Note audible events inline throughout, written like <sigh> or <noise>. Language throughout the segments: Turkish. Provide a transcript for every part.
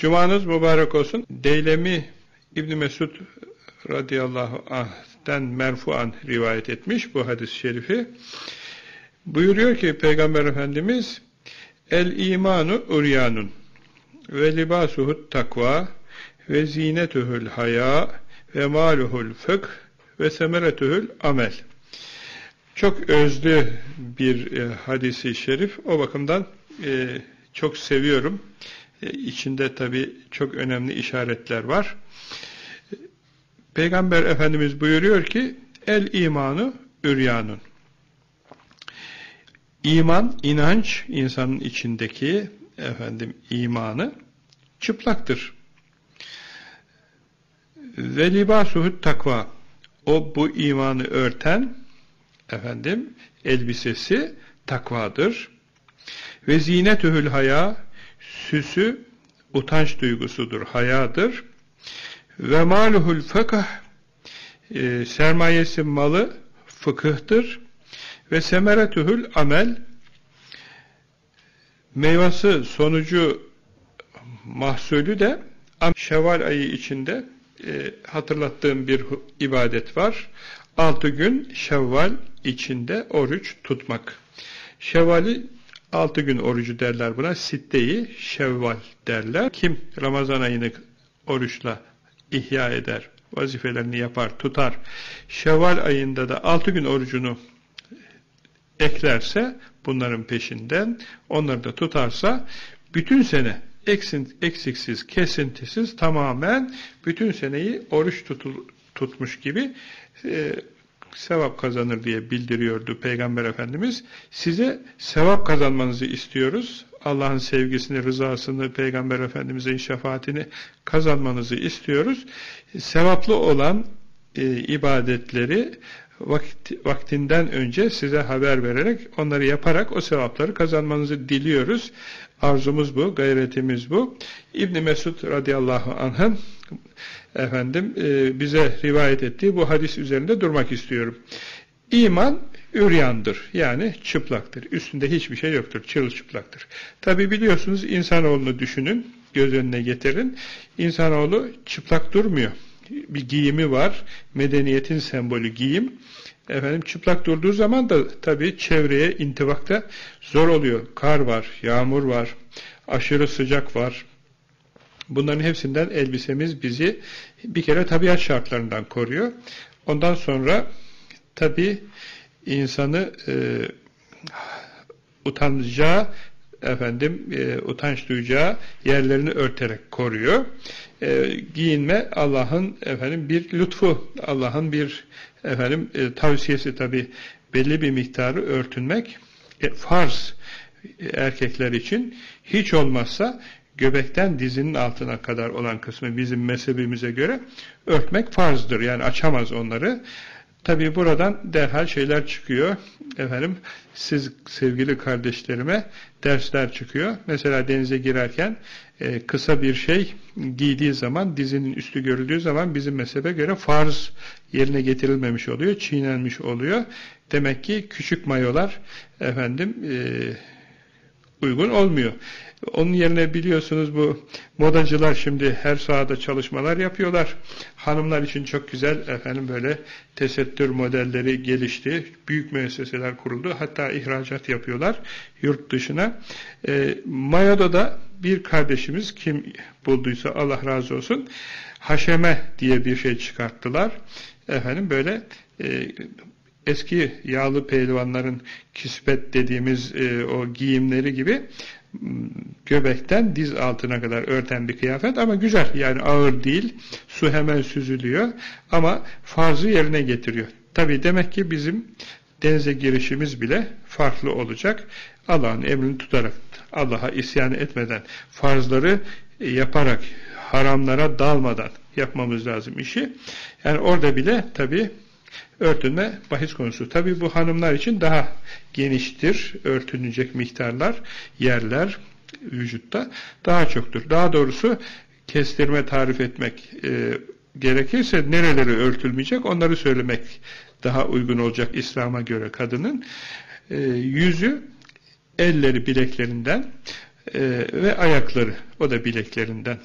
Cumanız mübarek olsun. Deylemi İbn Mesud radıyallahu anh'ten merfuan rivayet etmiş bu hadis-i şerifi. Buyuruyor ki Peygamber Efendimiz El imanu uryanun ve libasuhut takva ve zinetuhul haya ve maluhul fıkh ve semeretuhul amel. Çok özlü bir e, hadisi şerif. O bakımdan e, çok seviyorum. E, içinde tabi çok önemli işaretler var. Peygamber Efendimiz buyuruyor ki el imanı üryanun. İman, inanç insanın içindeki efendim imanı çıplaktır. Ve libasuhut takva. O bu imanı örten efendim elbisesi takvadır. Ve zinetühül haya süsü utanç duygusudur, hayadır. Ve maluhul fıkıh e, sermayesi malı fıkıhtır. Ve semeretühül amel meyvası sonucu mahsulü de Şevval ayı içinde e, hatırlattığım bir ibadet var. Altı gün Şevval içinde oruç tutmak. Şevval'i altı gün orucu derler buna. Sitteyi Şevval derler. Kim Ramazan ayını oruçla ihya eder, vazifelerini yapar, tutar. Şevval ayında da altı gün orucunu eklerse bunların peşinden onları da tutarsa bütün sene eksiksiz, kesintisiz tamamen bütün seneyi oruç tutul, tutmuş gibi e, sevap kazanır diye bildiriyordu Peygamber Efendimiz. Size sevap kazanmanızı istiyoruz. Allah'ın sevgisini, rızasını, Peygamber Efendimiz'in şefaatini kazanmanızı istiyoruz. Sevaplı olan e, ibadetleri vakti, vaktinden önce size haber vererek, onları yaparak o sevapları kazanmanızı diliyoruz. Arzumuz bu, gayretimiz bu. İbn Mesud radıyallahu anh'ın efendim e, bize rivayet ettiği bu hadis üzerinde durmak istiyorum. İman üryandır. Yani çıplaktır. Üstünde hiçbir şey yoktur. Çırılçıplaktır. Tabi biliyorsunuz insanoğlunu düşünün. Göz önüne getirin. İnsanoğlu çıplak durmuyor. Bir giyimi var. Medeniyetin sembolü giyim. Efendim çıplak durduğu zaman da tabi çevreye intibakta zor oluyor. Kar var, yağmur var, aşırı sıcak var. Bunların hepsinden elbisemiz bizi bir kere tabiat şartlarından koruyor. Ondan sonra tabi insanı e, utanacağı efendim e, utanç duyacağı yerlerini örterek koruyor. E, giyinme Allah'ın efendim bir lütfu, Allah'ın bir efendim e, tavsiyesi tabi belli bir miktarı örtünmek e, farz erkekler için hiç olmazsa göbekten dizinin altına kadar olan kısmı bizim mezhebimize göre örtmek farzdır. Yani açamaz onları. Tabi buradan derhal şeyler çıkıyor. Efendim siz sevgili kardeşlerime dersler çıkıyor. Mesela denize girerken e, kısa bir şey giydiği zaman, dizinin üstü görüldüğü zaman bizim mezhebe göre farz yerine getirilmemiş oluyor, çiğnenmiş oluyor. Demek ki küçük mayolar efendim e, uygun olmuyor. Onun yerine biliyorsunuz bu modacılar şimdi her sahada çalışmalar yapıyorlar. Hanımlar için çok güzel efendim böyle tesettür modelleri gelişti. Büyük müesseseler kuruldu. Hatta ihracat yapıyorlar yurt dışına. E, Mayo'da da bir kardeşimiz kim bulduysa Allah razı olsun haşeme diye bir şey çıkarttılar. Efendim böyle e, eski yağlı pehlivanların kispet dediğimiz e, o giyimleri gibi göbekten diz altına kadar örten bir kıyafet ama güzel yani ağır değil su hemen süzülüyor ama farzı yerine getiriyor. Tabi demek ki bizim denize girişimiz bile farklı olacak. Allah'ın emrini tutarak Allah'a isyan etmeden farzları yaparak haramlara dalmadan yapmamız lazım işi. Yani orada bile tabi örtünme bahis konusu. Tabi bu hanımlar için daha geniştir örtünecek miktarlar, yerler vücutta daha çoktur. Daha doğrusu kestirme tarif etmek e, gerekirse nereleri örtülmeyecek onları söylemek daha uygun olacak İslam'a göre kadının. E, yüzü elleri bileklerinden e, ve ayakları. O da bileklerinden.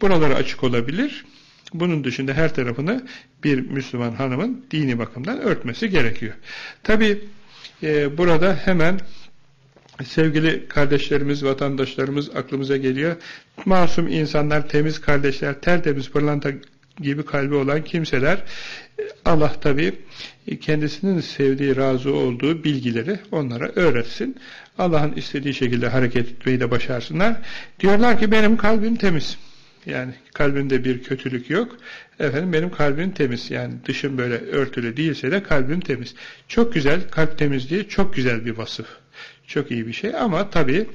Buraları açık olabilir. Bunun dışında her tarafını bir Müslüman hanımın dini bakımdan örtmesi gerekiyor. Tabi e, burada hemen sevgili kardeşlerimiz, vatandaşlarımız aklımıza geliyor. Masum insanlar, temiz kardeşler, tertemiz pırlanta gibi kalbi olan kimseler Allah tabi kendisinin sevdiği, razı olduğu bilgileri onlara öğretsin. Allah'ın istediği şekilde hareket etmeyi de başarsınlar. Diyorlar ki benim kalbim temiz. Yani kalbimde bir kötülük yok. Efendim benim kalbim temiz. Yani dışım böyle örtülü değilse de kalbim temiz. Çok güzel, kalp temizliği çok güzel bir vasıf. Çok iyi bir şey ama tabii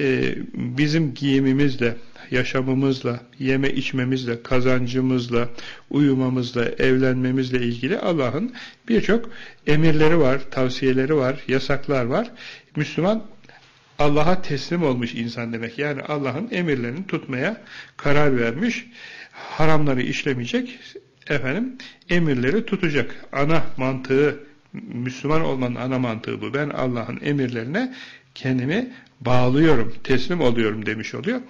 e, bizim giyimimizle, yaşamımızla, yeme içmemizle, kazancımızla, uyumamızla, evlenmemizle ilgili Allah'ın birçok emirleri var, tavsiyeleri var, yasaklar var. Müslüman Allah'a teslim olmuş insan demek. Yani Allah'ın emirlerini tutmaya karar vermiş, haramları işlemeyecek, efendim emirleri tutacak. Ana mantığı, Müslüman olmanın ana mantığı bu. Ben Allah'ın emirlerine kendimi bağlıyorum, teslim oluyorum demiş oluyor.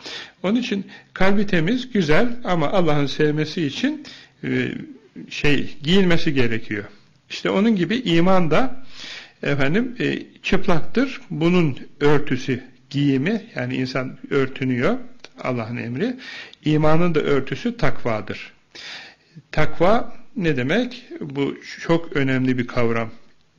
Onun için kalbi temiz, güzel ama Allah'ın sevmesi için e, şey giyinmesi gerekiyor. İşte onun gibi iman da efendim e, çıplaktır. Bunun örtüsü, giyimi yani insan örtünüyor Allah'ın emri. İmanın da örtüsü takvadır. Takva ne demek? Bu çok önemli bir kavram.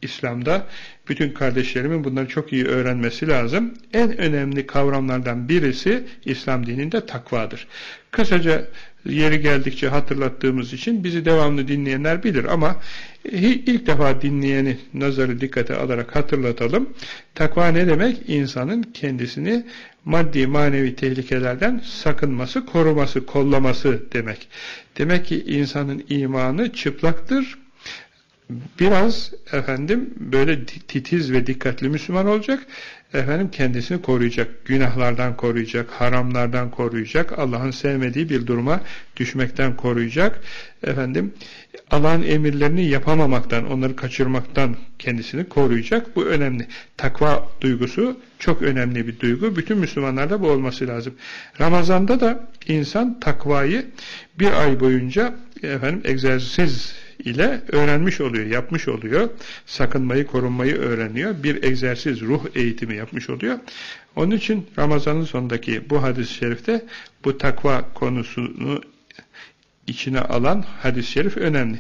İslam'da bütün kardeşlerimin bunları çok iyi öğrenmesi lazım. En önemli kavramlardan birisi İslam dininde takvadır. Kısaca yeri geldikçe hatırlattığımız için bizi devamlı dinleyenler bilir ama ilk defa dinleyeni nazarı dikkate alarak hatırlatalım. Takva ne demek? İnsanın kendisini maddi manevi tehlikelerden sakınması, koruması, kollaması demek. Demek ki insanın imanı çıplaktır, biraz efendim böyle titiz ve dikkatli Müslüman olacak. Efendim kendisini koruyacak, günahlardan koruyacak, haramlardan koruyacak, Allah'ın sevmediği bir duruma düşmekten koruyacak. Efendim Allah'ın emirlerini yapamamaktan, onları kaçırmaktan kendisini koruyacak. Bu önemli. Takva duygusu çok önemli bir duygu. Bütün Müslümanlarda bu olması lazım. Ramazanda da insan takvayı bir ay boyunca efendim egzersiz ile öğrenmiş oluyor, yapmış oluyor. Sakınmayı, korunmayı öğreniyor. Bir egzersiz, ruh eğitimi yapmış oluyor. Onun için Ramazan'ın sonundaki bu hadis-i şerifte bu takva konusunu içine alan hadis-i şerif önemli.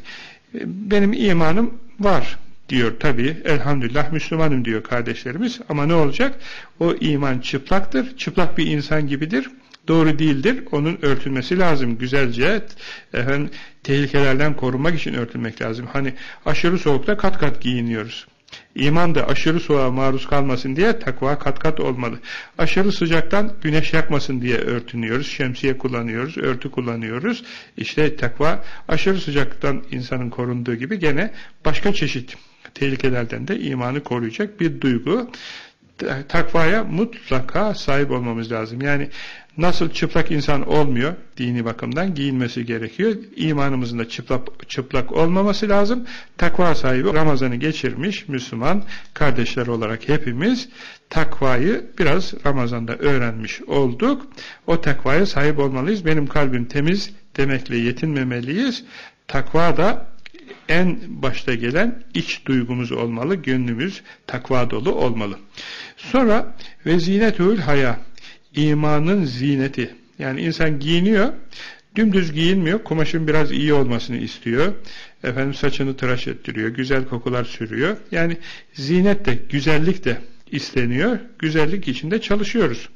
Benim imanım var diyor tabi elhamdülillah Müslümanım diyor kardeşlerimiz ama ne olacak? O iman çıplaktır, çıplak bir insan gibidir doğru değildir. Onun örtülmesi lazım. Güzelce efendim, tehlikelerden korunmak için örtülmek lazım. Hani aşırı soğukta kat kat giyiniyoruz. İman da aşırı soğuğa maruz kalmasın diye takva kat kat olmalı. Aşırı sıcaktan güneş yakmasın diye örtünüyoruz. Şemsiye kullanıyoruz, örtü kullanıyoruz. İşte takva aşırı sıcaktan insanın korunduğu gibi gene başka çeşit tehlikelerden de imanı koruyacak bir duygu. Takvaya mutlaka sahip olmamız lazım. Yani Nasıl çıplak insan olmuyor dini bakımdan giyinmesi gerekiyor. İmanımızın da çıplak, çıplak olmaması lazım. Takva sahibi Ramazan'ı geçirmiş Müslüman kardeşler olarak hepimiz takvayı biraz Ramazan'da öğrenmiş olduk. O takvaya sahip olmalıyız. Benim kalbim temiz demekle yetinmemeliyiz. Takva da en başta gelen iç duygumuz olmalı, gönlümüz takva dolu olmalı. Sonra ve zinetül haya imanın zineti. Yani insan giyiniyor, dümdüz giyinmiyor, kumaşın biraz iyi olmasını istiyor. Efendim saçını tıraş ettiriyor, güzel kokular sürüyor. Yani zinet de, güzellik de isteniyor. Güzellik içinde çalışıyoruz.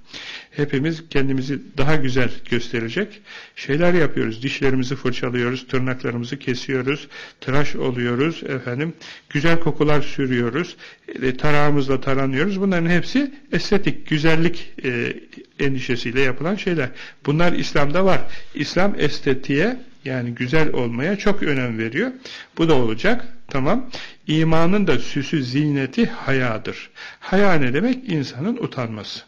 Hepimiz kendimizi daha güzel gösterecek şeyler yapıyoruz. Dişlerimizi fırçalıyoruz, tırnaklarımızı kesiyoruz, tıraş oluyoruz, efendim güzel kokular sürüyoruz, e, tarağımızla taranıyoruz. Bunların hepsi estetik, güzellik e, endişesiyle yapılan şeyler. Bunlar İslam'da var. İslam estetiğe yani güzel olmaya çok önem veriyor. Bu da olacak. Tamam. İmanın da süsü, ziyneti hayadır. Haya ne demek? İnsanın utanması.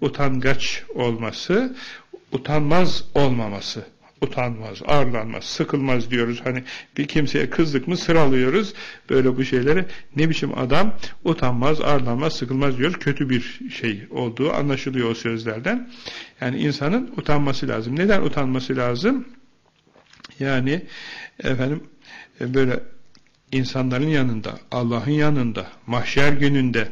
Utangaç olması, utanmaz olmaması. utanmaz, arlanmaz, sıkılmaz diyoruz. Hani bir kimseye kızdık mı sıralıyoruz böyle bu şeyleri. Ne biçim adam utanmaz, arlanmaz, sıkılmaz diyoruz. Kötü bir şey olduğu anlaşılıyor o sözlerden. Yani insanın utanması lazım. Neden utanması lazım? Yani efendim e, böyle insanların yanında, Allah'ın yanında, mahşer gününde,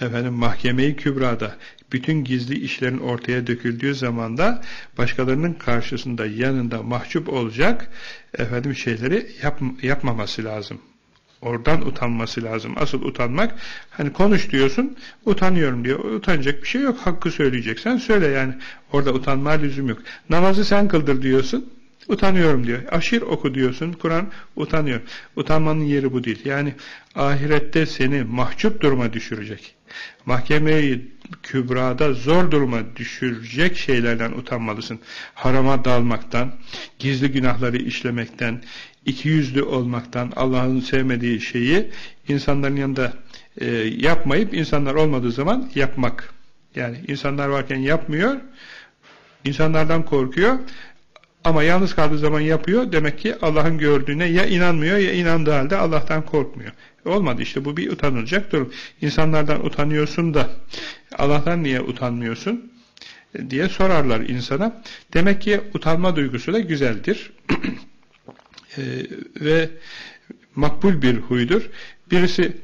efendim mahkemeyi kübrada bütün gizli işlerin ortaya döküldüğü zamanda başkalarının karşısında yanında mahcup olacak efendim şeyleri yap, yapmaması lazım. Oradan utanması lazım. Asıl utanmak hani konuş diyorsun utanıyorum diyor. Utanacak bir şey yok. Hakkı söyleyeceksen söyle yani. Orada utanma lüzum yok. Namazı sen kıldır diyorsun. Utanıyorum diyor. Aşir oku diyorsun. Kur'an utanıyor. Utanmanın yeri bu değil. Yani ahirette seni mahcup duruma düşürecek. Mahkemeyi kübrada zor duruma düşürecek şeylerden utanmalısın. Harama dalmaktan, gizli günahları işlemekten, iki yüzlü olmaktan, Allah'ın sevmediği şeyi insanların yanında e, yapmayıp insanlar olmadığı zaman yapmak. Yani insanlar varken yapmıyor, insanlardan korkuyor ama yalnız kaldığı zaman yapıyor. Demek ki Allah'ın gördüğüne ya inanmıyor ya inandığı halde Allah'tan korkmuyor. Olmadı işte bu bir utanılacak durum. İnsanlardan utanıyorsun da Allah'tan niye utanmıyorsun? diye sorarlar insana. Demek ki utanma duygusu da güzeldir. <clears throat> e, ve makbul bir huydur. Birisi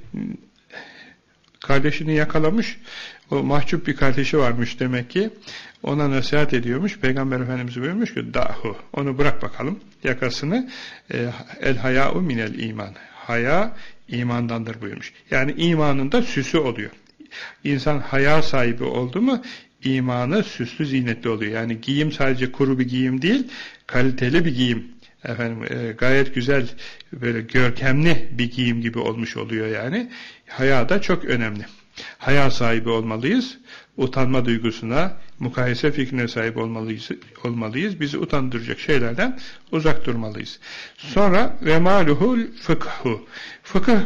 kardeşini yakalamış, o mahcup bir kardeşi varmış demek ki. Ona nasihat ediyormuş. Peygamber Efendimiz buyurmuş ki dahu. Onu bırak bakalım yakasını. E, el haya'u minel iman. Haya imandandır buyurmuş. Yani imanında süsü oluyor. İnsan haya sahibi oldu mu imanı süslü zinetli oluyor. Yani giyim sadece kuru bir giyim değil, kaliteli bir giyim. Efendim e, gayet güzel böyle görkemli bir giyim gibi olmuş oluyor yani. Haya da çok önemli. Haya sahibi olmalıyız. Utanma duygusuna, mukayese fikrine sahip olmalıyız. olmalıyız. Bizi utandıracak şeylerden uzak durmalıyız. Sonra ve maluhul fıkhu. Fıkıh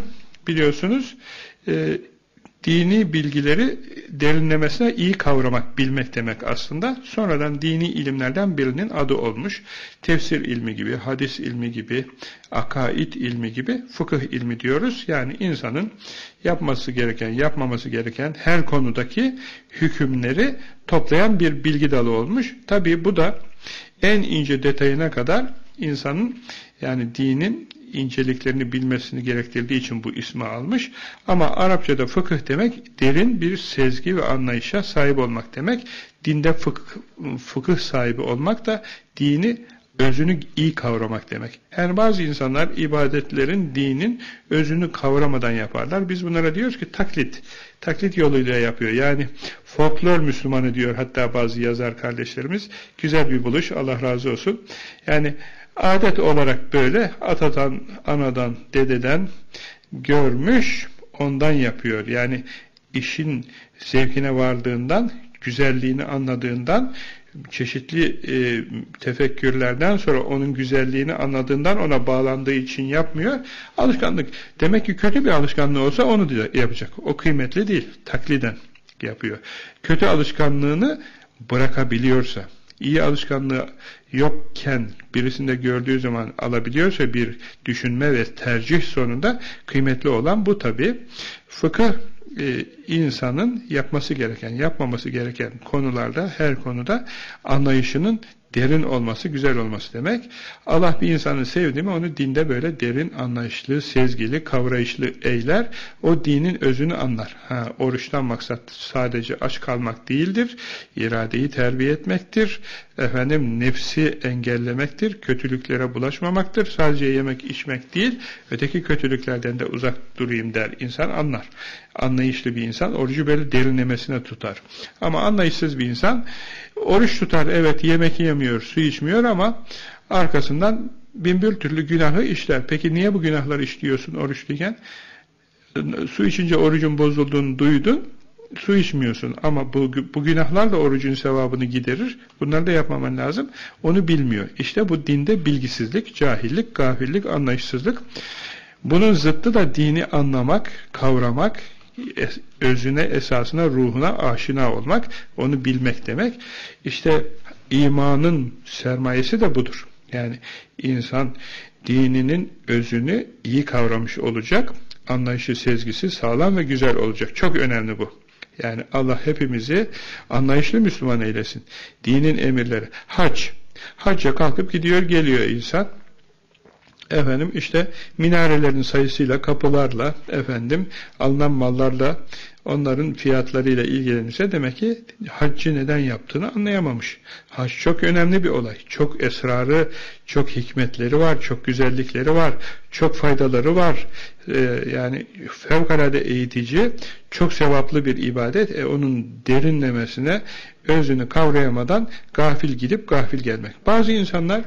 biliyorsunuz e, dini bilgileri derinlemesine iyi kavramak, bilmek demek aslında. Sonradan dini ilimlerden birinin adı olmuş. Tefsir ilmi gibi, hadis ilmi gibi, akaid ilmi gibi fıkıh ilmi diyoruz. Yani insanın yapması gereken, yapmaması gereken her konudaki hükümleri toplayan bir bilgi dalı olmuş. Tabi bu da en ince detayına kadar insanın yani dinin inceliklerini bilmesini gerektirdiği için bu ismi almış. Ama Arapçada fıkıh demek derin bir sezgi ve anlayışa sahip olmak demek. Dinde fıkıh, fıkıh sahibi olmak da dini özünü iyi kavramak demek. Yani bazı insanlar ibadetlerin, dinin özünü kavramadan yaparlar. Biz bunlara diyoruz ki taklit. Taklit yoluyla yapıyor. Yani folklor Müslümanı diyor hatta bazı yazar kardeşlerimiz. Güzel bir buluş. Allah razı olsun. Yani Adet olarak böyle atadan, anadan, dededen görmüş, ondan yapıyor. Yani işin zevkine vardığından, güzelliğini anladığından, çeşitli e, tefekkürlerden sonra onun güzelliğini anladığından ona bağlandığı için yapmıyor. Alışkanlık. Demek ki kötü bir alışkanlığı olsa onu yapacak. O kıymetli değil. Takliden yapıyor. Kötü alışkanlığını bırakabiliyorsa, iyi alışkanlığı yokken birisinde gördüğü zaman alabiliyorsa bir düşünme ve tercih sonunda kıymetli olan bu tabi. Fıkıh e, insanın yapması gereken, yapmaması gereken konularda, her konuda anlayışının derin olması, güzel olması demek. Allah bir insanı sevdi mi onu dinde böyle derin, anlayışlı, sezgili, kavrayışlı eyler. O dinin özünü anlar. Ha, oruçtan maksat sadece aç kalmak değildir. İradeyi terbiye etmektir. Efendim nefsi engellemektir. Kötülüklere bulaşmamaktır. Sadece yemek içmek değil. Öteki kötülüklerden de uzak durayım der. İnsan anlar. Anlayışlı bir insan orucu böyle derinlemesine tutar. Ama anlayışsız bir insan Oruç tutar evet yemek yemiyor, su içmiyor ama arkasından binbir türlü günahı işler. Peki niye bu günahları işliyorsun oruçluyken? Su içince orucun bozulduğunu duydun, su içmiyorsun ama bu, bu günahlar da orucun sevabını giderir. Bunları da yapmaman lazım. Onu bilmiyor. İşte bu dinde bilgisizlik, cahillik, gafillik, anlayışsızlık. Bunun zıttı da dini anlamak, kavramak, özüne, esasına, ruhuna aşina olmak, onu bilmek demek. İşte imanın sermayesi de budur. Yani insan dininin özünü iyi kavramış olacak, anlayışı, sezgisi sağlam ve güzel olacak. Çok önemli bu. Yani Allah hepimizi anlayışlı Müslüman eylesin. Dinin emirleri. Hac. Hacca kalkıp gidiyor geliyor insan. Efendim işte minarelerin sayısıyla, kapılarla, efendim alınan mallarla, onların fiyatlarıyla ilgilenirse demek ki haccı neden yaptığını anlayamamış. Hac çok önemli bir olay. Çok esrarı, çok hikmetleri var, çok güzellikleri var, çok faydaları var. Ee, yani fevkalade eğitici, çok sevaplı bir ibadet. E, onun derinlemesine özünü kavrayamadan gafil gidip gafil gelmek. Bazı insanlar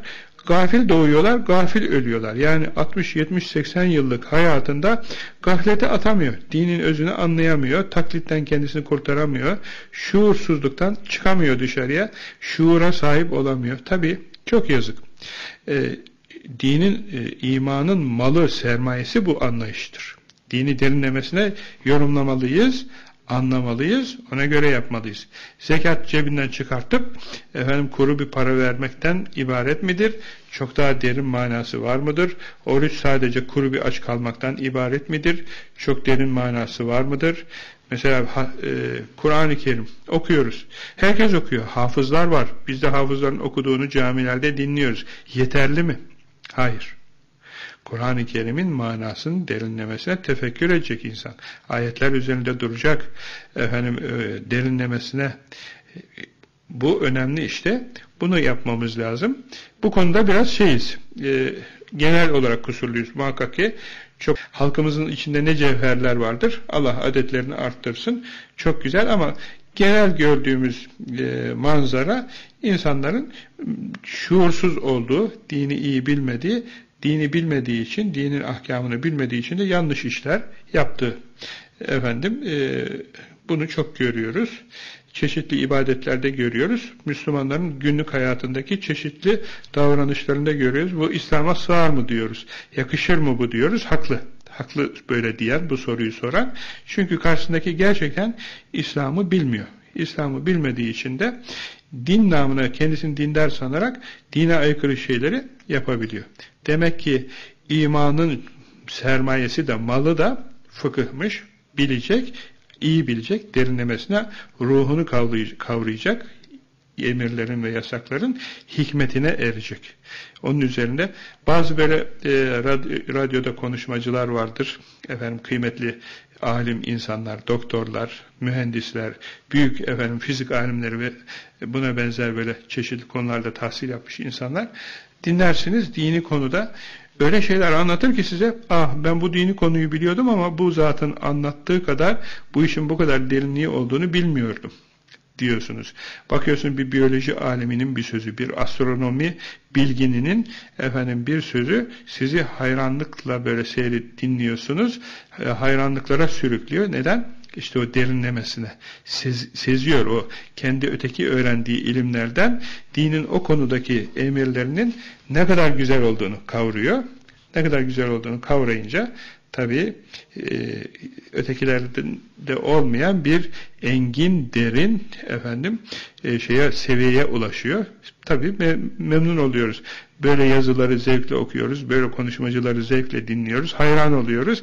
Gafil doğuyorlar, gafil ölüyorlar. Yani 60, 70, 80 yıllık hayatında gaflete atamıyor. Dinin özünü anlayamıyor. Taklitten kendisini kurtaramıyor. Şuursuzluktan çıkamıyor dışarıya. Şuura sahip olamıyor. Tabi çok yazık. Ee, dinin, e, imanın malı, sermayesi bu anlayıştır. Dini derinlemesine yorumlamalıyız anlamalıyız, ona göre yapmalıyız. Zekat cebinden çıkartıp efendim kuru bir para vermekten ibaret midir? Çok daha derin manası var mıdır? Oruç sadece kuru bir aç kalmaktan ibaret midir? Çok derin manası var mıdır? Mesela e, Kur'an-ı Kerim okuyoruz. Herkes okuyor. Hafızlar var. Biz de hafızların okuduğunu camilerde dinliyoruz. Yeterli mi? Hayır. Kur'an-ı Kerim'in manasının derinlemesine tefekkür edecek insan. Ayetler üzerinde duracak. Efendim e, derinlemesine e, bu önemli işte. Bunu yapmamız lazım. Bu konuda biraz şeyiz. E, genel olarak kusurluyuz. Muhakkak ki çok halkımızın içinde ne cevherler vardır. Allah adetlerini arttırsın. Çok güzel ama genel gördüğümüz e, manzara insanların şuursuz olduğu, dini iyi bilmediği dini bilmediği için, dinin ahkamını bilmediği için de yanlış işler yaptı. Efendim, e, bunu çok görüyoruz. Çeşitli ibadetlerde görüyoruz. Müslümanların günlük hayatındaki çeşitli davranışlarında görüyoruz. Bu İslam'a sığar mı diyoruz. Yakışır mı bu diyoruz. Haklı. Haklı böyle diyen, bu soruyu soran. Çünkü karşısındaki gerçekten İslam'ı bilmiyor. İslam'ı bilmediği için de din namına kendisini dindar sanarak dine aykırı şeyleri yapabiliyor. Demek ki imanın sermayesi de malı da fıkıhmış, bilecek, iyi bilecek, derinlemesine ruhunu kavrayacak, emirlerin ve yasakların hikmetine erecek. Onun üzerinde bazı böyle e, radyoda konuşmacılar vardır. Efendim kıymetli alim insanlar, doktorlar, mühendisler, büyük efendim fizik alimleri ve buna benzer böyle çeşitli konularda tahsil yapmış insanlar dinlersiniz dini konuda öyle şeyler anlatır ki size ah ben bu dini konuyu biliyordum ama bu zatın anlattığı kadar bu işin bu kadar derinliği olduğunu bilmiyordum diyorsunuz. Bakıyorsun bir biyoloji aleminin bir sözü, bir astronomi bilgininin efendim bir sözü sizi hayranlıkla böyle seyret dinliyorsunuz. E, hayranlıklara sürüklüyor. Neden? İşte o derinlemesine sez, seziyor o kendi öteki öğrendiği ilimlerden dinin o konudaki emirlerinin ne kadar güzel olduğunu kavruyor. Ne kadar güzel olduğunu kavrayınca tabi e, ötekilerde de olmayan bir engin, derin efendim e, şeye seviyeye ulaşıyor. Tabi me memnun oluyoruz. Böyle yazıları zevkle okuyoruz, böyle konuşmacıları zevkle dinliyoruz, hayran oluyoruz.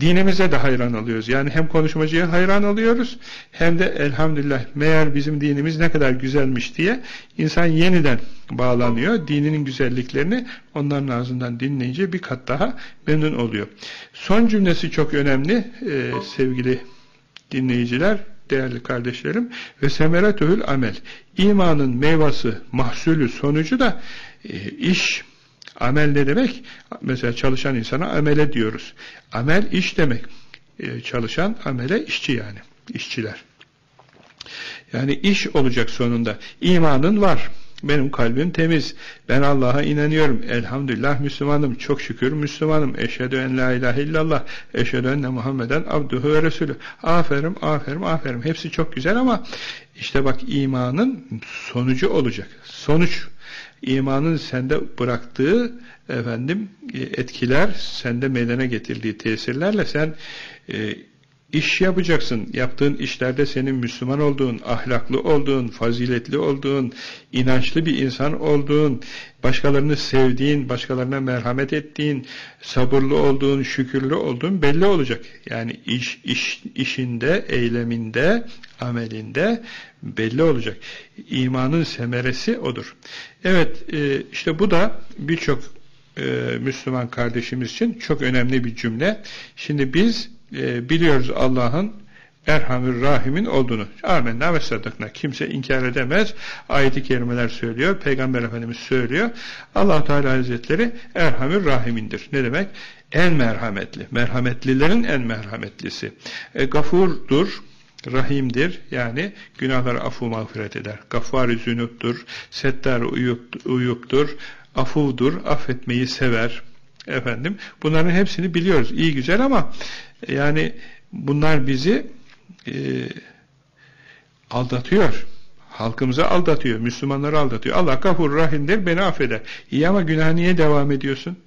Dinimize de hayran oluyoruz. Yani hem konuşmacıya hayran oluyoruz, hem de elhamdülillah meğer bizim dinimiz ne kadar güzelmiş diye insan yeniden bağlanıyor. Dininin güzelliklerini onların ağzından dinleyince bir kat daha memnun oluyor. Son cümlesi çok önemli ee, sevgili dinleyiciler değerli kardeşlerim ve semeretül amel imanın meyvası mahsulü sonucu da e, iş amel ne demek mesela çalışan insana amele diyoruz amel iş demek e, çalışan amele işçi yani işçiler yani iş olacak sonunda imanın var benim kalbim temiz. Ben Allah'a inanıyorum. Elhamdülillah Müslümanım. Çok şükür Müslümanım. Eşhedü en la ilahe illallah. Eşhedü enne Muhammeden abduhu ve resulü. Aferin, aferin, aferin. Hepsi çok güzel ama işte bak imanın sonucu olacak. Sonuç imanın sende bıraktığı efendim etkiler, sende meydana getirdiği tesirlerle sen e, İş yapacaksın. Yaptığın işlerde senin Müslüman olduğun, ahlaklı olduğun, faziletli olduğun, inançlı bir insan olduğun, başkalarını sevdiğin, başkalarına merhamet ettiğin, sabırlı olduğun, şükürlü olduğun belli olacak. Yani iş, iş işinde, eyleminde, amelinde belli olacak. İmanın semeresi odur. Evet, e, işte bu da birçok e, Müslüman kardeşimiz için çok önemli bir cümle. Şimdi biz e, biliyoruz Allah'ın Erhamür Rahim'in olduğunu. Amenna ve sadıkna. Kimse inkar edemez. Ayet-i kerimeler söylüyor. Peygamber Efendimiz söylüyor. allah Teala Hazretleri Erhamür Rahim'indir. Ne demek? En merhametli. Merhametlilerin en merhametlisi. E, gafurdur. Rahimdir. Yani günahları afu mağfiret eder. Gaffar-ı zünuptur. Settar uyuptur. Afuvdur. Affetmeyi sever. Efendim. Bunların hepsini biliyoruz. İyi güzel ama yani bunlar bizi e, aldatıyor. Halkımızı aldatıyor. Müslümanları aldatıyor. Allah kafur rahimdir beni affeder. İyi ama günah niye devam ediyorsun?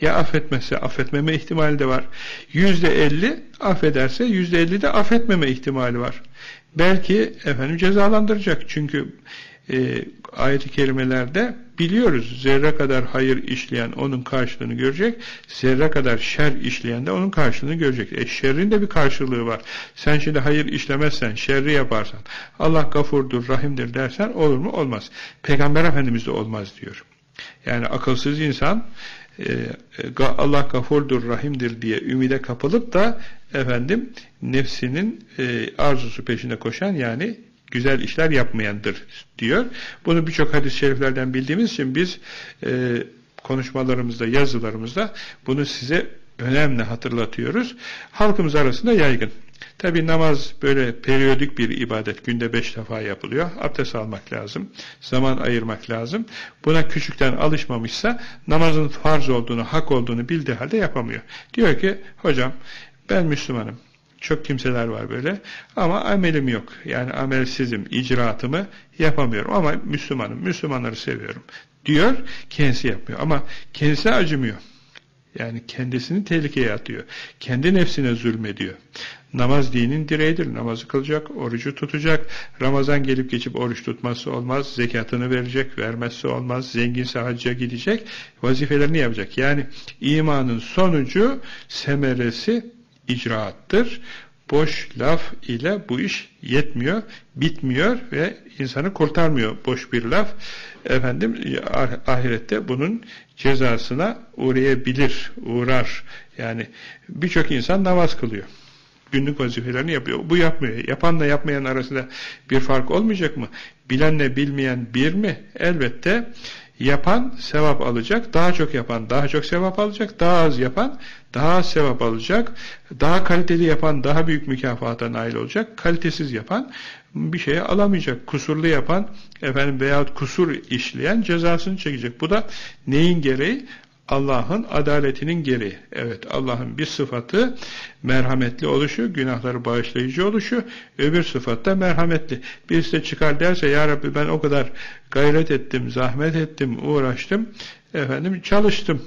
Ya affetmezse affetmeme ihtimali de var. Yüzde elli affederse yüzde elli de affetmeme ihtimali var. Belki efendim cezalandıracak. Çünkü e, ayet-i kerimelerde biliyoruz zerre kadar hayır işleyen onun karşılığını görecek, zerre kadar şer işleyen de onun karşılığını görecek. E şerrin de bir karşılığı var. Sen şimdi hayır işlemezsen, şerri yaparsan, Allah gafurdur, rahimdir dersen olur mu? Olmaz. Peygamber Efendimiz de olmaz diyor. Yani akılsız insan e, Allah gafurdur, rahimdir diye ümide kapılıp da efendim nefsinin e, arzusu peşinde koşan yani güzel işler yapmayandır diyor. Bunu birçok hadis-i şeriflerden bildiğimiz için biz e, konuşmalarımızda, yazılarımızda bunu size önemli hatırlatıyoruz. Halkımız arasında yaygın. Tabi namaz böyle periyodik bir ibadet. Günde beş defa yapılıyor. Abdest almak lazım. Zaman ayırmak lazım. Buna küçükten alışmamışsa namazın farz olduğunu, hak olduğunu bildiği halde yapamıyor. Diyor ki hocam ben Müslümanım. Çok kimseler var böyle. Ama amelim yok. Yani amelsizim, icraatımı yapamıyorum. Ama Müslümanım, Müslümanları seviyorum. Diyor, kendisi yapmıyor. Ama kendisine acımıyor. Yani kendisini tehlikeye atıyor. Kendi nefsine zulmediyor. Namaz dinin direğidir. Namazı kılacak, orucu tutacak. Ramazan gelip geçip oruç tutması olmaz. Zekatını verecek, vermezse olmaz. Zenginse hacca gidecek. Vazifelerini yapacak. Yani imanın sonucu, semeresi icraattır. Boş laf ile bu iş yetmiyor, bitmiyor ve insanı kurtarmıyor boş bir laf. Efendim ah, ahirette bunun cezasına uğrayabilir, uğrar. Yani birçok insan namaz kılıyor. Günlük vazifelerini yapıyor. Bu yapmıyor. Yapanla yapmayan arasında bir fark olmayacak mı? Bilenle bilmeyen bir mi? Elbette yapan sevap alacak, daha çok yapan daha çok sevap alacak, daha az yapan daha az sevap alacak, daha kaliteli yapan daha büyük mükafata nail olacak, kalitesiz yapan bir şeye alamayacak, kusurlu yapan efendim veyahut kusur işleyen cezasını çekecek. Bu da neyin gereği? Allah'ın adaletinin gereği. Evet Allah'ın bir sıfatı merhametli oluşu, günahları bağışlayıcı oluşu, öbür sıfat da merhametli. Birisi de çıkar derse ya Rabbi ben o kadar gayret ettim, zahmet ettim, uğraştım, efendim çalıştım.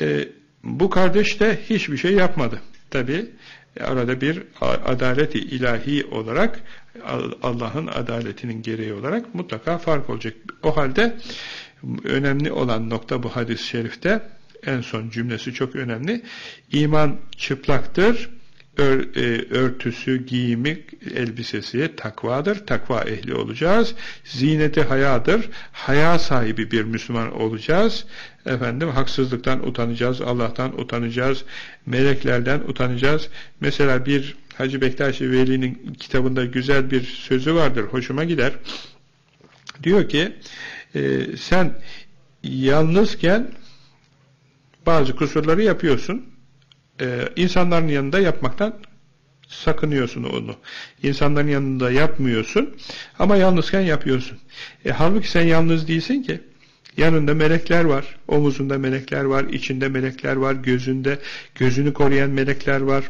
E, bu kardeş de hiçbir şey yapmadı. Tabi arada bir adaleti ilahi olarak Allah'ın adaletinin gereği olarak mutlaka fark olacak. O halde önemli olan nokta bu hadis-i şerifte en son cümlesi çok önemli. İman çıplaktır, ör, e, örtüsü, giyimi, elbisesi takvadır. Takva ehli olacağız. Zineti hayadır. Haya sahibi bir Müslüman olacağız. Efendim haksızlıktan utanacağız, Allah'tan utanacağız, meleklerden utanacağız. Mesela bir Hacı Bektaşi Veli'nin kitabında güzel bir sözü vardır, hoşuma gider. Diyor ki, e, sen yalnızken bazı kusurları yapıyorsun. E, insanların yanında yapmaktan sakınıyorsun onu. İnsanların yanında yapmıyorsun ama yalnızken yapıyorsun. E, halbuki sen yalnız değilsin ki. Yanında melekler var, omuzunda melekler var, içinde melekler var, gözünde gözünü koruyan melekler var.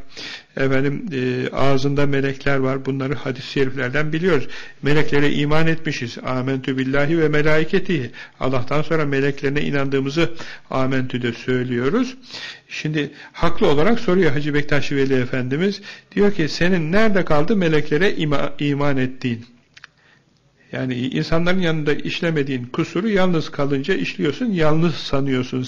Efendim e, ağzında melekler var. Bunları hadis-i şeriflerden biliyoruz. Meleklere iman etmişiz. Amentü billahi ve melaiketihi. Allah'tan sonra meleklerine inandığımızı amentüde söylüyoruz. Şimdi haklı olarak soruyor Hacı Bektaş Veli Efendimiz. Diyor ki senin nerede kaldı meleklere ima, iman ettiğin? Yani insanların yanında işlemediğin kusuru yalnız kalınca işliyorsun, yalnız sanıyorsun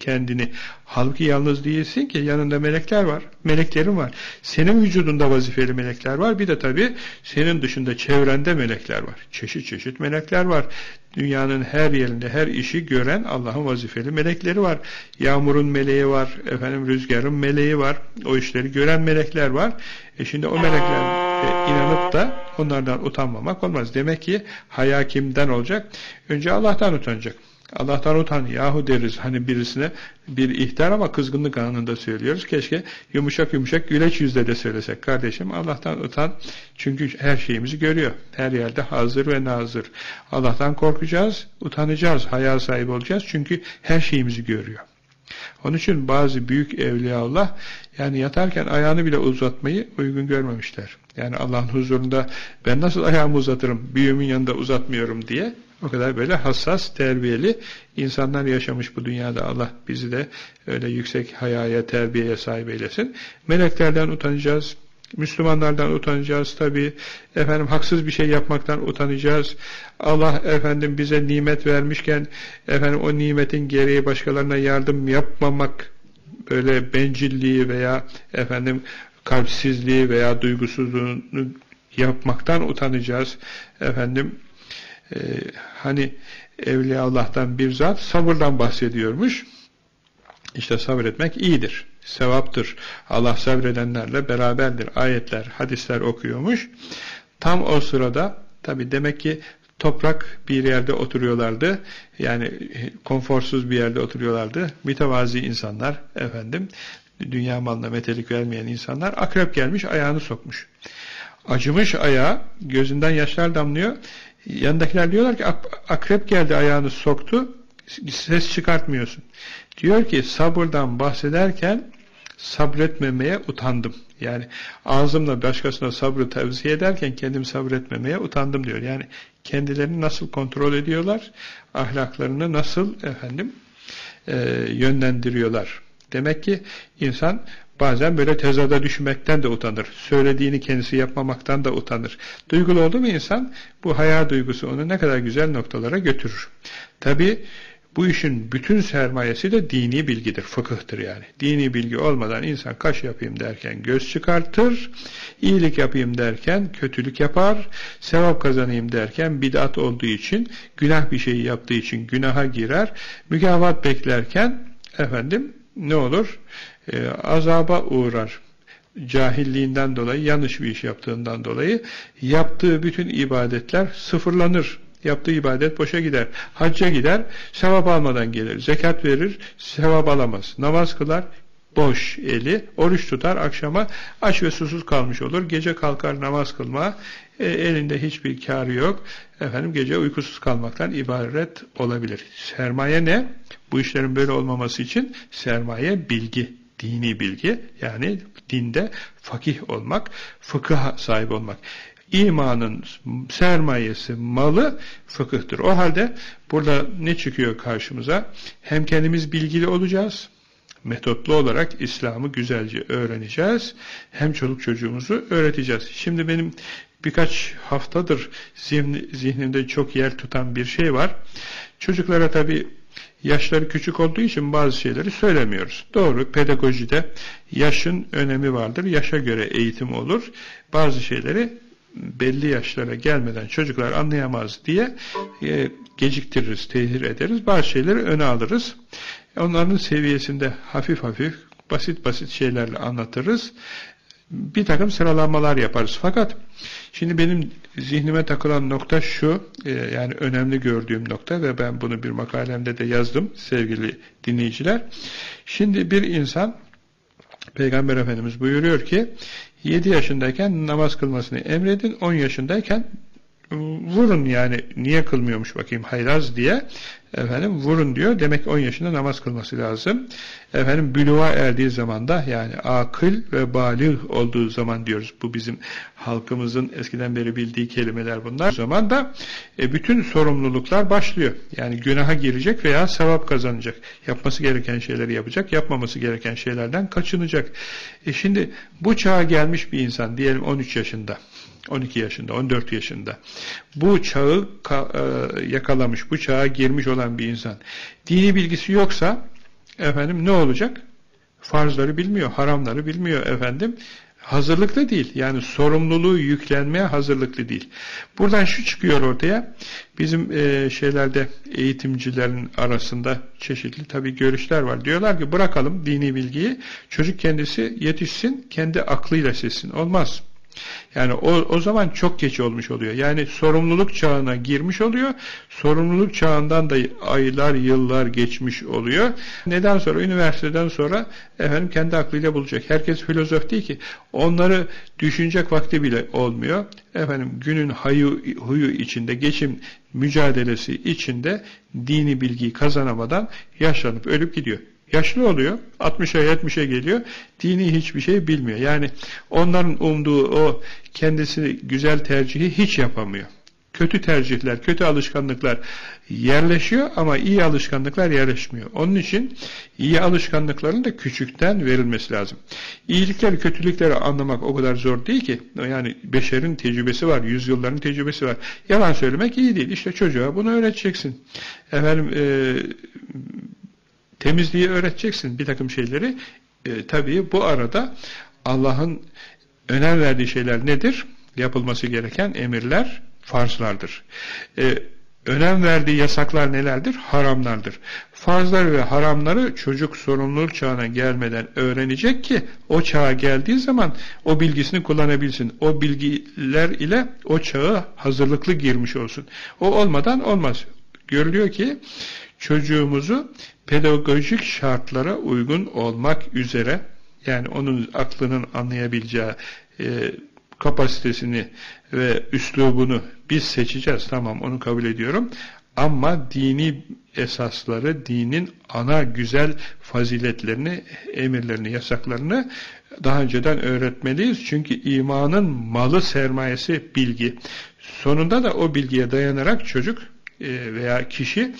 kendini. Halbuki yalnız değilsin ki yanında melekler var, meleklerin var. Senin vücudunda vazifeli melekler var. Bir de tabii senin dışında çevrende melekler var. Çeşit çeşit melekler var. Dünyanın her yerinde her işi gören Allah'ın vazifeli melekleri var. Yağmurun meleği var, efendim rüzgarın meleği var. O işleri gören melekler var. E şimdi o melekler e, inanıp da onlardan utanmamak olmaz. Demek ki haya kimden olacak? Önce Allah'tan utanacak. Allah'tan utan yahu deriz hani birisine bir ihtar ama kızgınlık anında söylüyoruz. Keşke yumuşak yumuşak güleç yüzle de söylesek. Kardeşim Allah'tan utan çünkü her şeyimizi görüyor. Her yerde hazır ve nazır. Allah'tan korkacağız, utanacağız, haya sahibi olacağız çünkü her şeyimizi görüyor. Onun için bazı büyük evliya Allah yani yatarken ayağını bile uzatmayı uygun görmemişler. Yani Allah'ın huzurunda ben nasıl ayağımı uzatırım, büyüğümün yanında uzatmıyorum diye o kadar böyle hassas, terbiyeli insanlar yaşamış bu dünyada. Allah bizi de öyle yüksek hayaya, terbiyeye sahip eylesin. Meleklerden utanacağız, Müslümanlardan utanacağız tabi. Efendim haksız bir şey yapmaktan utanacağız. Allah efendim bize nimet vermişken efendim o nimetin gereği başkalarına yardım yapmamak böyle bencilliği veya efendim kalpsizliği veya duygusuzluğunu yapmaktan utanacağız. Efendim e, hani Evliya Allah'tan bir zat sabırdan bahsediyormuş. İşte sabretmek iyidir, sevaptır. Allah sabredenlerle beraberdir. Ayetler, hadisler okuyormuş. Tam o sırada tabi demek ki toprak bir yerde oturuyorlardı. Yani konforsuz bir yerde oturuyorlardı. Mütevazi insanlar efendim dünya malına metelik vermeyen insanlar akrep gelmiş ayağını sokmuş. Acımış ayağı gözünden yaşlar damlıyor. Yanındakiler diyorlar ki akrep geldi ayağını soktu ses çıkartmıyorsun. Diyor ki sabırdan bahsederken sabretmemeye utandım. Yani ağzımla başkasına sabrı tavsiye ederken kendim sabretmemeye utandım diyor. Yani kendilerini nasıl kontrol ediyorlar, ahlaklarını nasıl efendim e, yönlendiriyorlar. Demek ki insan bazen böyle tezada düşmekten de utanır. Söylediğini kendisi yapmamaktan da utanır. Duygulu oldu mu insan bu hayal duygusu onu ne kadar güzel noktalara götürür. Tabi bu işin bütün sermayesi de dini bilgidir, fıkıhtır yani. Dini bilgi olmadan insan kaş yapayım derken göz çıkartır, iyilik yapayım derken kötülük yapar, sevap kazanayım derken bid'at olduğu için, günah bir şeyi yaptığı için günaha girer, mükafat beklerken efendim ne olur? Ee, azaba uğrar. Cahilliğinden dolayı, yanlış bir iş yaptığından dolayı yaptığı bütün ibadetler sıfırlanır. Yaptığı ibadet boşa gider. Hacca gider, sevap almadan gelir. Zekat verir, sevap alamaz. Namaz kılar, boş eli, oruç tutar, akşama aç ve susuz kalmış olur. Gece kalkar namaz kılma, e, elinde hiçbir kârı yok. Efendim gece uykusuz kalmaktan ibaret olabilir. Sermaye ne? Bu işlerin böyle olmaması için sermaye bilgi, dini bilgi. Yani dinde fakih olmak, fıkıh sahip olmak imanın sermayesi, malı fıkıhtır. O halde burada ne çıkıyor karşımıza? Hem kendimiz bilgili olacağız, metotlu olarak İslam'ı güzelce öğreneceğiz, hem çoluk çocuğumuzu öğreteceğiz. Şimdi benim birkaç haftadır zihni, zihnimde çok yer tutan bir şey var. Çocuklara tabi yaşları küçük olduğu için bazı şeyleri söylemiyoruz. Doğru, pedagojide yaşın önemi vardır. Yaşa göre eğitim olur. Bazı şeyleri belli yaşlara gelmeden çocuklar anlayamaz diye e, geciktiririz, tehir ederiz. Bazı şeyleri öne alırız. Onların seviyesinde hafif hafif, basit basit şeylerle anlatırız. Bir takım sıralamalar yaparız. Fakat şimdi benim zihnime takılan nokta şu, e, yani önemli gördüğüm nokta ve ben bunu bir makalemde de yazdım sevgili dinleyiciler. Şimdi bir insan Peygamber Efendimiz buyuruyor ki 7 yaşındayken namaz kılmasını emredin, 10 yaşındayken vurun yani niye kılmıyormuş bakayım hayraz diye efendim vurun diyor. Demek 10 yaşında namaz kılması lazım. Efendim büluğa erdiği zaman da yani akıl ve balih olduğu zaman diyoruz. Bu bizim halkımızın eskiden beri bildiği kelimeler bunlar. O zaman da e, bütün sorumluluklar başlıyor. Yani günaha girecek veya sevap kazanacak. Yapması gereken şeyleri yapacak, yapmaması gereken şeylerden kaçınacak. E şimdi bu çağa gelmiş bir insan diyelim 13 yaşında 12 yaşında, 14 yaşında bu çağı e, yakalamış, bu çağa girmiş olan bir insan dini bilgisi yoksa efendim ne olacak? Farzları bilmiyor, haramları bilmiyor efendim. Hazırlıklı değil. Yani sorumluluğu yüklenmeye hazırlıklı değil. Buradan şu çıkıyor ortaya. Bizim e, şeylerde eğitimcilerin arasında çeşitli tabi görüşler var. Diyorlar ki bırakalım dini bilgiyi. Çocuk kendisi yetişsin, kendi aklıyla seçsin. Olmaz. Yani o, o zaman çok geç olmuş oluyor. Yani sorumluluk çağına girmiş oluyor. Sorumluluk çağından da aylar, yıllar geçmiş oluyor. Neden sonra? Üniversiteden sonra efendim kendi aklıyla bulacak. Herkes filozof değil ki. Onları düşünecek vakti bile olmuyor. Efendim günün hayu, huyu içinde, geçim mücadelesi içinde dini bilgiyi kazanamadan yaşlanıp ölüp gidiyor. Yaşlı oluyor, 60'a 70'e geliyor, dini hiçbir şey bilmiyor. Yani onların umduğu o kendisi güzel tercihi hiç yapamıyor. Kötü tercihler, kötü alışkanlıklar yerleşiyor ama iyi alışkanlıklar yerleşmiyor. Onun için iyi alışkanlıkların da küçükten verilmesi lazım. İyilikleri, kötülükleri anlamak o kadar zor değil ki. Yani beşerin tecrübesi var, yüzyılların tecrübesi var. Yalan söylemek iyi değil. İşte çocuğa bunu öğreteceksin. Efendim, e, Temizliği öğreteceksin bir takım şeyleri. E, tabii bu arada Allah'ın önem verdiği şeyler nedir? Yapılması gereken emirler, farzlardır. E, önem verdiği yasaklar nelerdir? Haramlardır. Farzlar ve haramları çocuk sorumluluk çağına gelmeden öğrenecek ki o çağa geldiği zaman o bilgisini kullanabilsin. O bilgiler ile o çağı hazırlıklı girmiş olsun. O olmadan olmaz. Görülüyor ki çocuğumuzu pedagojik şartlara uygun olmak üzere yani onun aklının anlayabileceği e, kapasitesini ve üslubunu biz seçeceğiz. Tamam onu kabul ediyorum. Ama dini esasları, dinin ana güzel faziletlerini, emirlerini, yasaklarını daha önceden öğretmeliyiz. Çünkü imanın malı sermayesi bilgi. Sonunda da o bilgiye dayanarak çocuk e, veya kişi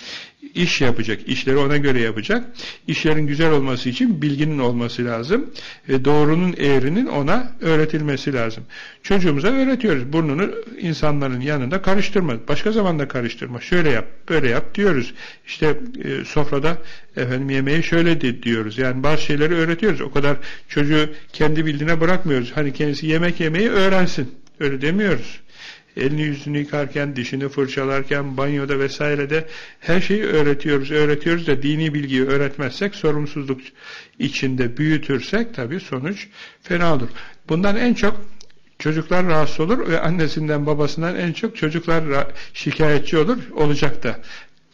iş yapacak. İşleri ona göre yapacak. İşlerin güzel olması için bilginin olması lazım. Ve doğrunun eğrinin ona öğretilmesi lazım. Çocuğumuza öğretiyoruz. Burnunu insanların yanında karıştırma. Başka zamanda karıştırma. Şöyle yap, böyle yap diyoruz. İşte e, sofrada efendim yemeği şöyle de diyoruz. Yani bazı şeyleri öğretiyoruz. O kadar çocuğu kendi bildiğine bırakmıyoruz. Hani kendisi yemek yemeyi öğrensin. Öyle demiyoruz elini yüzünü yıkarken, dişini fırçalarken, banyoda vesairede her şeyi öğretiyoruz. Öğretiyoruz da dini bilgiyi öğretmezsek, sorumsuzluk içinde büyütürsek tabii sonuç fena olur. Bundan en çok çocuklar rahatsız olur ve annesinden babasından en çok çocuklar şikayetçi olur, olacak da.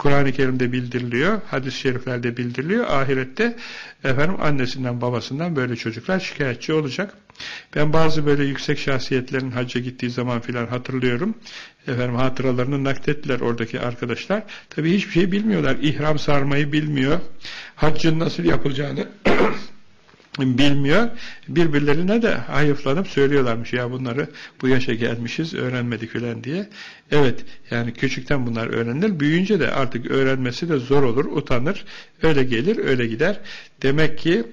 Kur'an-ı Kerim'de bildiriliyor, hadis-i şeriflerde bildiriliyor. Ahirette efendim annesinden babasından böyle çocuklar şikayetçi olacak. Ben bazı böyle yüksek şahsiyetlerin hacca gittiği zaman filan hatırlıyorum. Efendim hatıralarını naklettiler oradaki arkadaşlar. Tabi hiçbir şey bilmiyorlar. İhram sarmayı bilmiyor. Haccın nasıl yapılacağını bilmiyor. Birbirlerine de hayıflanıp söylüyorlarmış ya bunları bu yaşa gelmişiz öğrenmedik filan diye. Evet yani küçükten bunlar öğrenilir. Büyüyünce de artık öğrenmesi de zor olur, utanır. Öyle gelir, öyle gider. Demek ki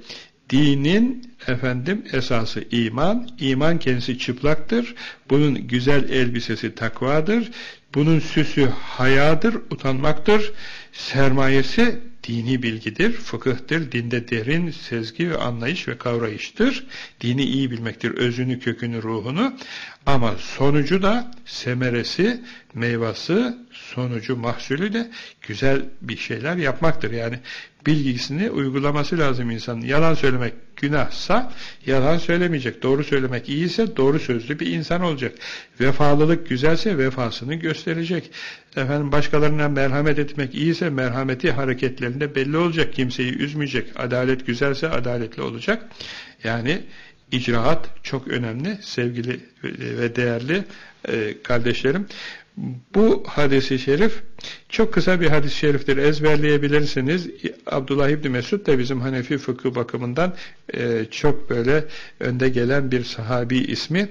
dinin efendim esası iman, iman kendisi çıplaktır. Bunun güzel elbisesi takvadır. Bunun süsü hayadır, utanmaktır. Sermayesi dini bilgidir, fıkıhtır, dinde derin sezgi ve anlayış ve kavrayıştır. Dini iyi bilmektir, özünü, kökünü, ruhunu. Ama sonucu da semeresi, meyvası, sonucu, mahsulü de güzel bir şeyler yapmaktır. Yani bilgisini uygulaması lazım insanın. Yalan söylemek günahsa yalan söylemeyecek. Doğru söylemek iyiyse doğru sözlü bir insan olacak. Vefalılık güzelse vefasını gösterecek. Efendim başkalarına merhamet etmek iyiyse merhameti hareketlerinde belli olacak. Kimseyi üzmeyecek. Adalet güzelse adaletli olacak. Yani icraat çok önemli sevgili ve değerli e, kardeşlerim. Bu hadisi şerif çok kısa bir hadis-i şeriftir. Ezberleyebilirsiniz. Abdullah İbni Mesud da bizim Hanefi fıkıh bakımından e, çok böyle önde gelen bir sahabi ismi.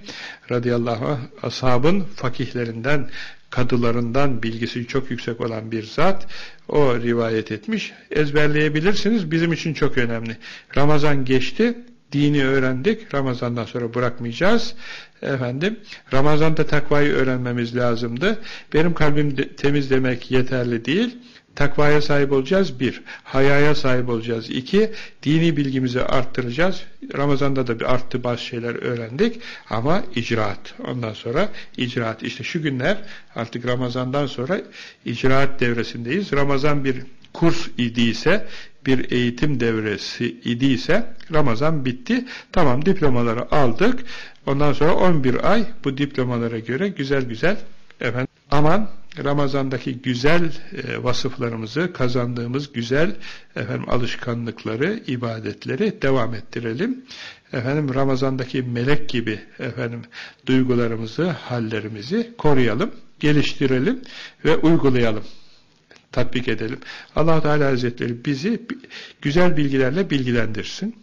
Radıyallahu anh ashabın fakihlerinden, kadılarından bilgisi çok yüksek olan bir zat. O rivayet etmiş. Ezberleyebilirsiniz. Bizim için çok önemli. Ramazan geçti dini öğrendik. Ramazandan sonra bırakmayacağız. Efendim, Ramazan'da takvayı öğrenmemiz lazımdı. Benim kalbim de, temiz demek yeterli değil. Takvaya sahip olacağız. Bir, hayaya sahip olacağız. İki, dini bilgimizi arttıracağız. Ramazan'da da bir arttı bazı şeyler öğrendik. Ama icraat. Ondan sonra icraat. İşte şu günler artık Ramazan'dan sonra icraat devresindeyiz. Ramazan bir kurs idiyse, bir eğitim devresi idiyse Ramazan bitti. Tamam diplomaları aldık. Ondan sonra 11 ay bu diplomalara göre güzel güzel efendim aman Ramazan'daki güzel e, vasıflarımızı, kazandığımız güzel efendim alışkanlıkları, ibadetleri devam ettirelim. Efendim Ramazan'daki melek gibi efendim duygularımızı, hallerimizi koruyalım, geliştirelim ve uygulayalım tatbik edelim. allah Teala Hazretleri bizi güzel bilgilerle bilgilendirsin.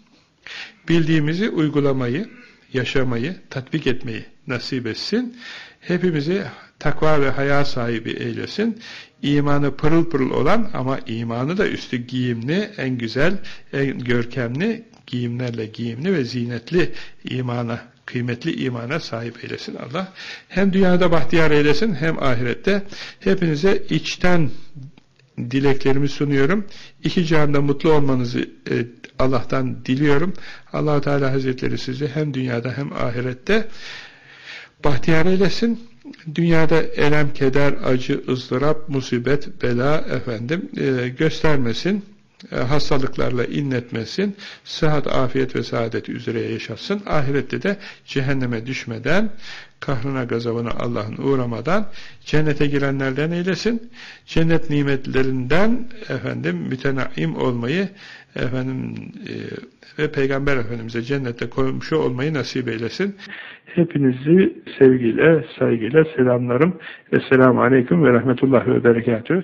Bildiğimizi uygulamayı, yaşamayı, tatbik etmeyi nasip etsin. Hepimizi takva ve haya sahibi eylesin. İmanı pırıl pırıl olan ama imanı da üstü giyimli, en güzel, en görkemli giyimlerle giyimli ve zinetli imana kıymetli imana sahip eylesin Allah. Hem dünyada bahtiyar eylesin hem ahirette hepinize içten dileklerimi sunuyorum. İki cihanda mutlu olmanızı e, Allah'tan diliyorum. allah Teala Hazretleri sizi hem dünyada hem ahirette bahtiyar eylesin. Dünyada elem, keder, acı, ızdırap, musibet, bela efendim e, göstermesin. E, hastalıklarla inletmesin. Sıhhat, afiyet ve saadet üzere yaşasın. Ahirette de cehenneme düşmeden kahrına gazabına Allah'ın uğramadan cennete girenlerden eylesin. Cennet nimetlerinden efendim mütenaim olmayı efendim e, ve Peygamber Efendimiz'e cennette komşu olmayı nasip eylesin. Hepinizi sevgiyle, saygıyla selamlarım. Esselamu Aleyküm ve Rahmetullah ve Berekatühü.